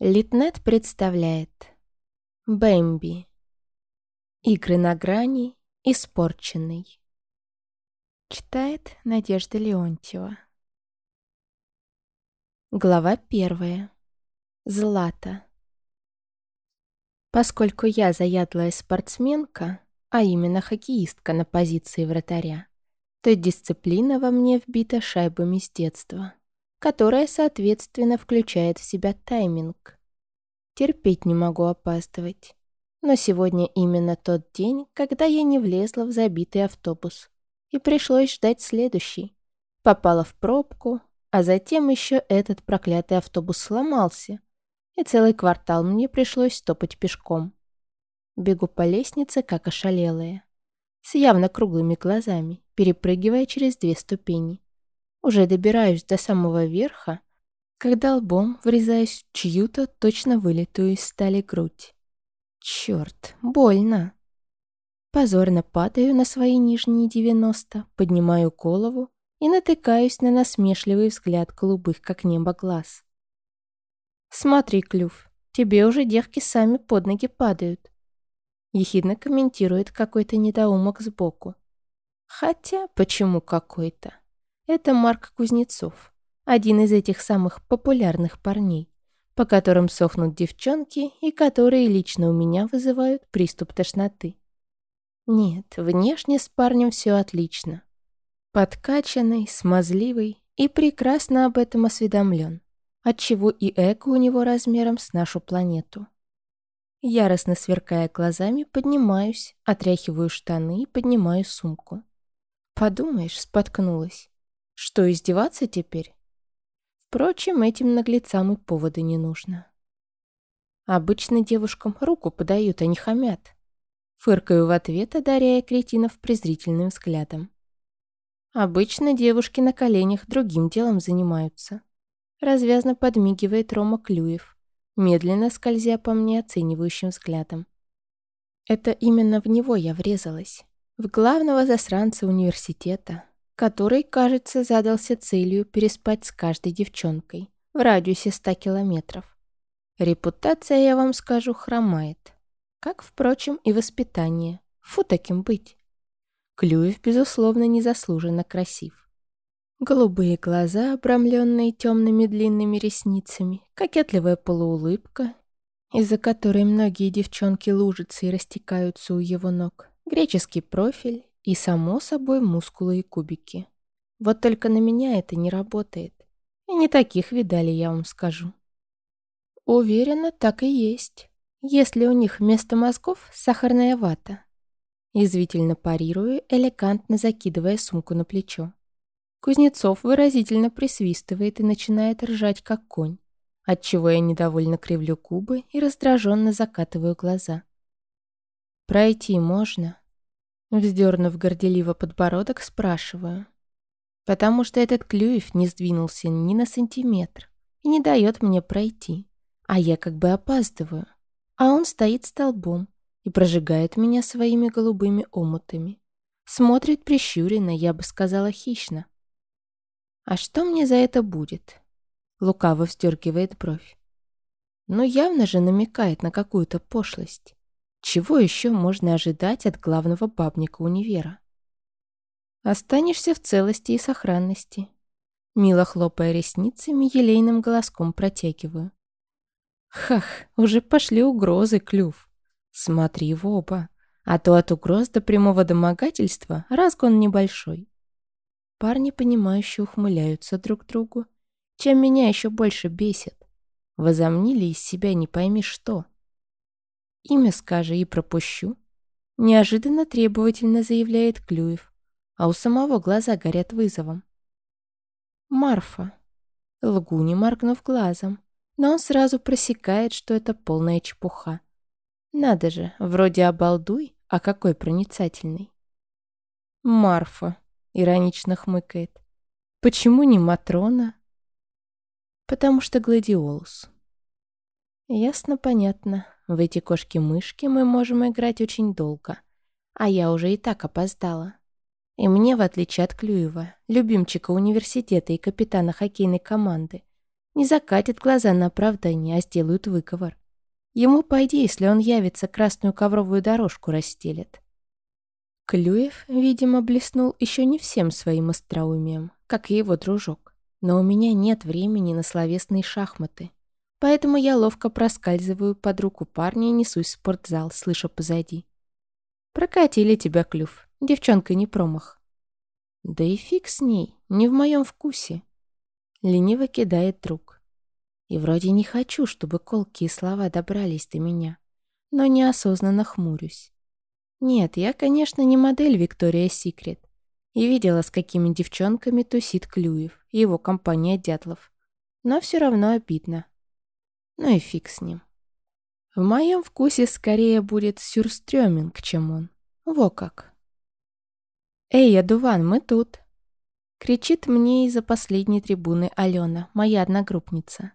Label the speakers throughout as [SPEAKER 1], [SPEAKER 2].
[SPEAKER 1] Литнет представляет Бэмби. Игры на грани Испорченный. Читает Надежда Леонтьева. Глава первая. Злата. Поскольку я заядлая спортсменка, а именно хоккеистка на позиции вратаря, то дисциплина во мне вбита шайбами с детства которая, соответственно, включает в себя тайминг. Терпеть не могу опаздывать. Но сегодня именно тот день, когда я не влезла в забитый автобус. И пришлось ждать следующий. Попала в пробку, а затем еще этот проклятый автобус сломался. И целый квартал мне пришлось топать пешком. Бегу по лестнице, как ошалелая. С явно круглыми глазами, перепрыгивая через две ступени. Уже добираюсь до самого верха, когда лбом врезаюсь в чью-то точно вылитую из стали грудь. Черт, больно. Позорно падаю на свои нижние девяносто, поднимаю голову и натыкаюсь на насмешливый взгляд голубых, как небо, глаз. «Смотри, Клюв, тебе уже девки сами под ноги падают», ехидно комментирует какой-то недоумок сбоку. Хотя, почему какой-то? Это Марк Кузнецов, один из этих самых популярных парней, по которым сохнут девчонки и которые лично у меня вызывают приступ тошноты. Нет, внешне с парнем все отлично. Подкачанный, смазливый и прекрасно об этом осведомлен, отчего и эго у него размером с нашу планету. Яростно сверкая глазами, поднимаюсь, отряхиваю штаны и поднимаю сумку. Подумаешь, споткнулась. Что, издеваться теперь? Впрочем, этим наглецам и повода не нужно. Обычно девушкам руку подают, а не хамят. Фыркаю в ответ, одаряя кретинов презрительным взглядом. Обычно девушки на коленях другим делом занимаются. Развязно подмигивает Рома Клюев, медленно скользя по мне оценивающим взглядом. Это именно в него я врезалась. В главного засранца университета, который, кажется, задался целью переспать с каждой девчонкой в радиусе 100 километров. Репутация, я вам скажу, хромает. Как, впрочем, и воспитание. Фу таким быть. Клюев, безусловно, незаслуженно красив. Голубые глаза, обрамленные темными длинными ресницами, кокетливая полуулыбка, из-за которой многие девчонки лужатся и растекаются у его ног, греческий профиль и, само собой, мускулы и кубики. Вот только на меня это не работает. И не таких видали, я вам скажу. Уверена, так и есть. Если у них вместо мозгов сахарная вата. Язвительно парирую, элегантно закидывая сумку на плечо. Кузнецов выразительно присвистывает и начинает ржать, как конь, отчего я недовольно кривлю губы и раздраженно закатываю глаза. «Пройти можно?» Вздернув горделиво подбородок, спрашиваю. Потому что этот Клюев не сдвинулся ни на сантиметр и не дает мне пройти, а я как бы опаздываю. А он стоит столбом и прожигает меня своими голубыми омутами. Смотрит прищуренно, я бы сказала, хищно. А что мне за это будет? Лукаво вздергивает бровь. Но явно же намекает на какую-то пошлость. Чего еще можно ожидать от главного бабника универа? Останешься в целости и сохранности. Мило хлопая ресницами, елейным голоском протягиваю. Хах, уже пошли угрозы, клюв. Смотри в оба, а то от угроз до прямого домогательства разгон небольшой. Парни, понимающие, ухмыляются друг другу, чем меня еще больше бесит. Возомнили из себя не пойми что. Имя скажи и пропущу. Неожиданно требовательно заявляет Клюев, а у самого глаза горят вызовом. Марфа. Лгу, не моргнув глазом, но он сразу просекает, что это полная чепуха. Надо же, вроде обалдуй, а какой проницательный. Марфа, иронично хмыкает. Почему не Матрона? Потому что Гладиолус. Ясно, понятно. В эти кошки-мышки мы можем играть очень долго. А я уже и так опоздала. И мне, в отличие от Клюева, любимчика университета и капитана хоккейной команды, Не закатит глаза на оправдание, а сделают выговор. Ему пойди, если он явится, красную ковровую дорожку расстелит. Клюев, видимо, блеснул еще не всем своим остроумием, как и его дружок. Но у меня нет времени на словесные шахматы. Поэтому я ловко проскальзываю под руку парня и несусь в спортзал, слыша позади. «Прокатили тебя, Клюв. Девчонка не промах». «Да и фиг с ней, не в моем вкусе». Лениво кидает друг. И вроде не хочу, чтобы колкие слова добрались до меня, но неосознанно хмурюсь. Нет, я, конечно, не модель Виктория Секрет. И видела, с какими девчонками тусит Клюев и его компания дятлов. Но все равно обидно. Ну и фиг с ним. В моем вкусе скорее будет сюрстрёминг, чем он. Во как. «Эй, Адуван, мы тут!» Кричит мне из-за последней трибуны Алена, моя одногруппница.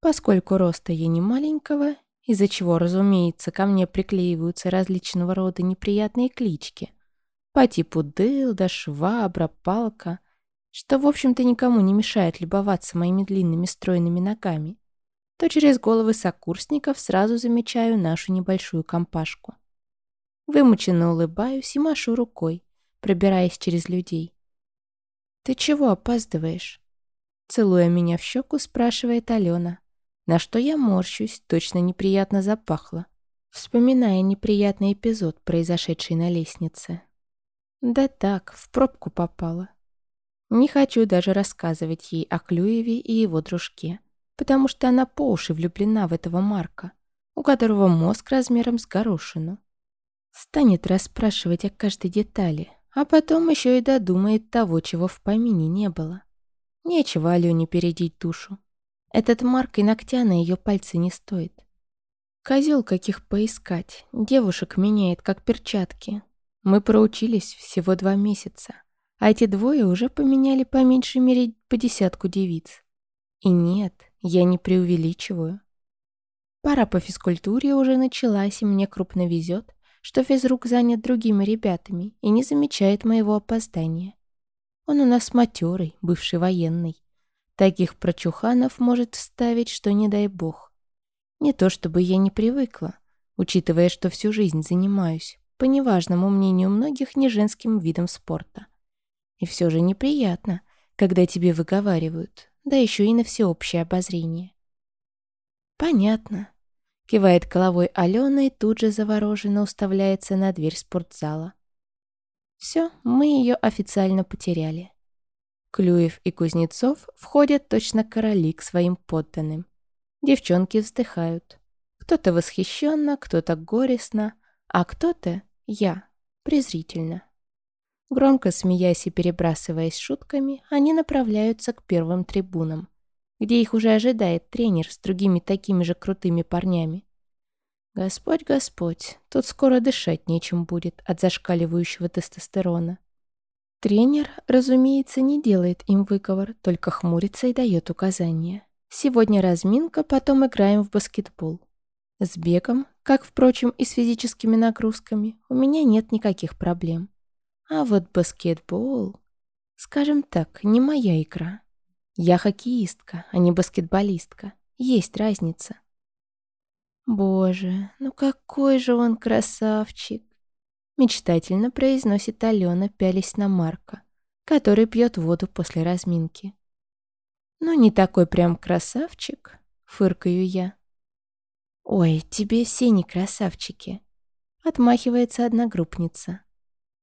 [SPEAKER 1] Поскольку роста я не маленького, из-за чего, разумеется, ко мне приклеиваются различного рода неприятные клички. По типу дылда, швабра, палка, что, в общем-то, никому не мешает любоваться моими длинными стройными ногами, то через головы сокурсников сразу замечаю нашу небольшую компашку. Вымученно улыбаюсь и машу рукой, пробираясь через людей. «Ты чего опаздываешь?» Целуя меня в щеку, спрашивает Алена. На что я морщусь, точно неприятно запахло, вспоминая неприятный эпизод, произошедший на лестнице. Да так, в пробку попала. Не хочу даже рассказывать ей о Клюеве и его дружке, потому что она по уши влюблена в этого Марка, у которого мозг размером с горошину. Станет расспрашивать о каждой детали, а потом еще и додумает того, чего в помине не было. Нечего Алене передить душу. Этот марк и ногтя на ее пальцы не стоит. Козел каких поискать, девушек меняет как перчатки. Мы проучились всего два месяца, а эти двое уже поменяли по меньшей мере по десятку девиц. И нет, я не преувеличиваю. Пара по физкультуре уже началась, и мне крупно везет, что физрук занят другими ребятами и не замечает моего опоздания. Он у нас матерый, бывший военный. Таких прочуханов может вставить, что не дай бог. Не то чтобы я не привыкла, учитывая, что всю жизнь занимаюсь, по неважному мнению многих, не женским видом спорта. И все же неприятно, когда тебе выговаривают, да еще и на всеобщее обозрение. «Понятно», — кивает головой Алена и тут же завороженно уставляется на дверь спортзала. Все, мы ее официально потеряли. Клюев и Кузнецов входят точно короли к своим подданным. Девчонки вздыхают. Кто-то восхищенно, кто-то горестно, а кто-то, я, презрительно. Громко смеясь и перебрасываясь шутками, они направляются к первым трибунам, где их уже ожидает тренер с другими такими же крутыми парнями. Господь, Господь, тут скоро дышать нечем будет от зашкаливающего тестостерона. Тренер, разумеется, не делает им выговор, только хмурится и дает указания. Сегодня разминка, потом играем в баскетбол. С бегом, как, впрочем, и с физическими нагрузками, у меня нет никаких проблем. А вот баскетбол... Скажем так, не моя игра. Я хоккеистка, а не баскетболистка. Есть разница. Боже, ну какой же он красавчик! Мечтательно произносит Алена, пялись на Марка, который пьет воду после разминки. «Ну, не такой прям красавчик», — фыркаю я. «Ой, тебе все не красавчики», — отмахивается одногруппница.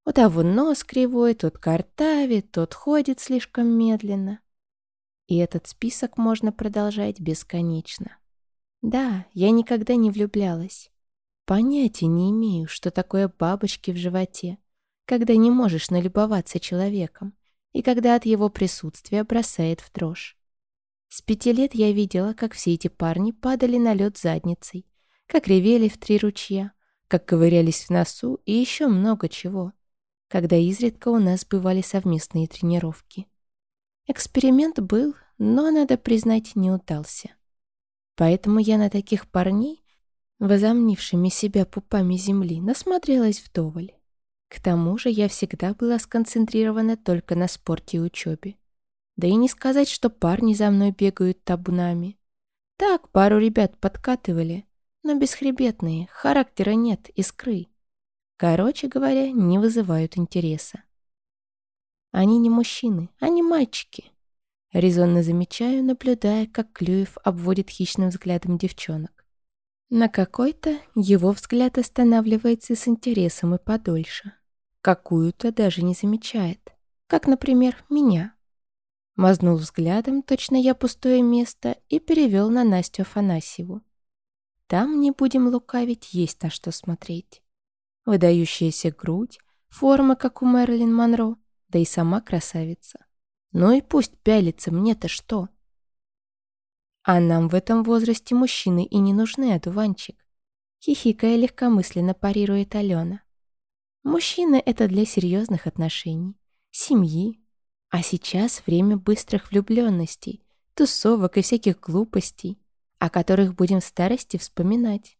[SPEAKER 1] У того нос кривой, тот картавит, тот ходит слишком медленно. И этот список можно продолжать бесконечно. Да, я никогда не влюблялась. Понятия не имею, что такое бабочки в животе, когда не можешь налюбоваться человеком и когда от его присутствия бросает в дрожь. С пяти лет я видела, как все эти парни падали на лед задницей, как ревели в три ручья, как ковырялись в носу и еще много чего, когда изредка у нас бывали совместные тренировки. Эксперимент был, но, надо признать, не удался. Поэтому я на таких парней возомнившими себя пупами земли, насмотрелась вдоволь. К тому же я всегда была сконцентрирована только на спорте и учебе. Да и не сказать, что парни за мной бегают табунами. Так, пару ребят подкатывали, но бесхребетные, характера нет, искры. Короче говоря, не вызывают интереса. Они не мужчины, они мальчики. Резонно замечаю, наблюдая, как Клюев обводит хищным взглядом девчонок. На какой-то его взгляд останавливается с интересом и подольше. Какую-то даже не замечает. Как, например, меня. Мазнул взглядом, точно я пустое место, и перевел на Настю Афанасьеву. Там, не будем лукавить, есть на что смотреть. Выдающаяся грудь, форма, как у Мэрилин Монро, да и сама красавица. Ну и пусть пялится, мне-то что? А нам в этом возрасте мужчины и не нужны, одуванчик. Хихикая легкомысленно парирует Алена. Мужчины — это для серьезных отношений, семьи, а сейчас время быстрых влюбленностей, тусовок и всяких глупостей, о которых будем в старости вспоминать.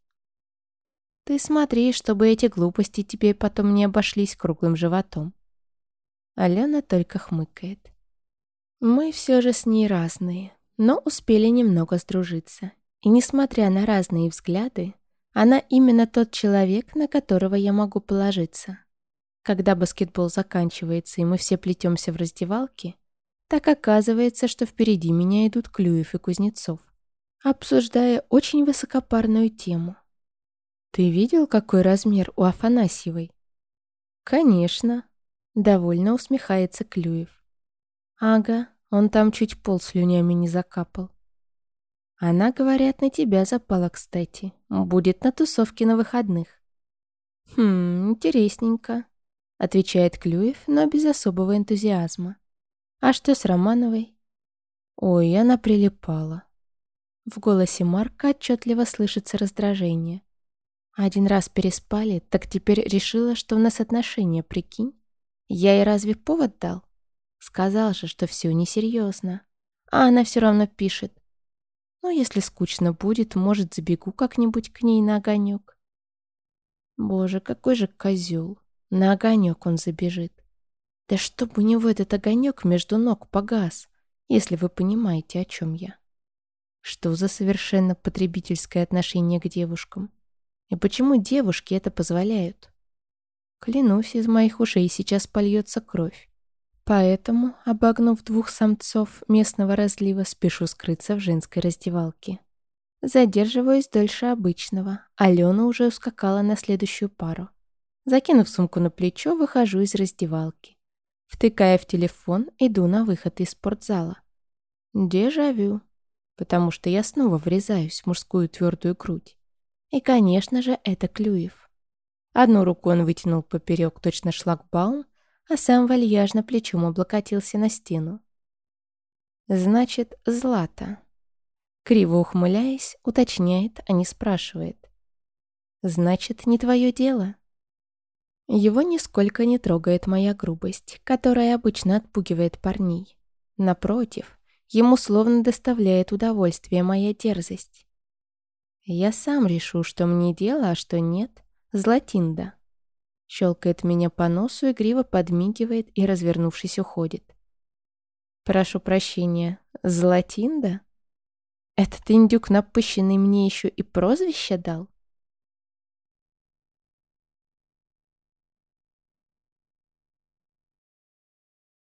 [SPEAKER 1] Ты смотри, чтобы эти глупости тебе потом не обошлись круглым животом. Алена только хмыкает. Мы все же с ней разные, но успели немного сдружиться. И несмотря на разные взгляды, она именно тот человек, на которого я могу положиться. Когда баскетбол заканчивается, и мы все плетемся в раздевалке, так оказывается, что впереди меня идут Клюев и Кузнецов, обсуждая очень высокопарную тему. «Ты видел, какой размер у Афанасьевой?» «Конечно», — довольно усмехается Клюев. «Ага, он там чуть пол слюнями не закапал». «Она, говорят, на тебя запала, кстати. Будет на тусовке на выходных». «Хм, интересненько», — отвечает Клюев, но без особого энтузиазма. «А что с Романовой?» «Ой, она прилипала». В голосе Марка отчетливо слышится раздражение. Один раз переспали, так теперь решила, что у нас отношения, прикинь? Я ей разве повод дал? Сказал же, что все несерьезно. А она все равно пишет. Ну, если скучно будет, может, забегу как-нибудь к ней на огонек. Боже, какой же козел. На огонек он забежит. Да чтоб у него этот огонек между ног погас, если вы понимаете, о чем я. Что за совершенно потребительское отношение к девушкам? И почему девушки это позволяют? Клянусь, из моих ушей сейчас польется кровь. Поэтому, обогнув двух самцов местного разлива, спешу скрыться в женской раздевалке. Задерживаюсь дольше обычного. Алена уже ускакала на следующую пару. Закинув сумку на плечо, выхожу из раздевалки. Втыкая в телефон, иду на выход из спортзала. Дежавю. Потому что я снова врезаюсь в мужскую твердую грудь. И, конечно же, это Клюев. Одну руку он вытянул поперек точно шлагбаум, а сам вальяжно плечом облокотился на стену. «Значит, Злата». Криво ухмыляясь, уточняет, а не спрашивает. «Значит, не твое дело?» Его нисколько не трогает моя грубость, которая обычно отпугивает парней. Напротив, ему словно доставляет удовольствие моя дерзость. Я сам решу, что мне дело, а что нет. Златинда. Щелкает меня по носу, игриво подмигивает и, развернувшись, уходит. Прошу прощения, Златинда? Этот индюк напыщенный мне еще и прозвище дал?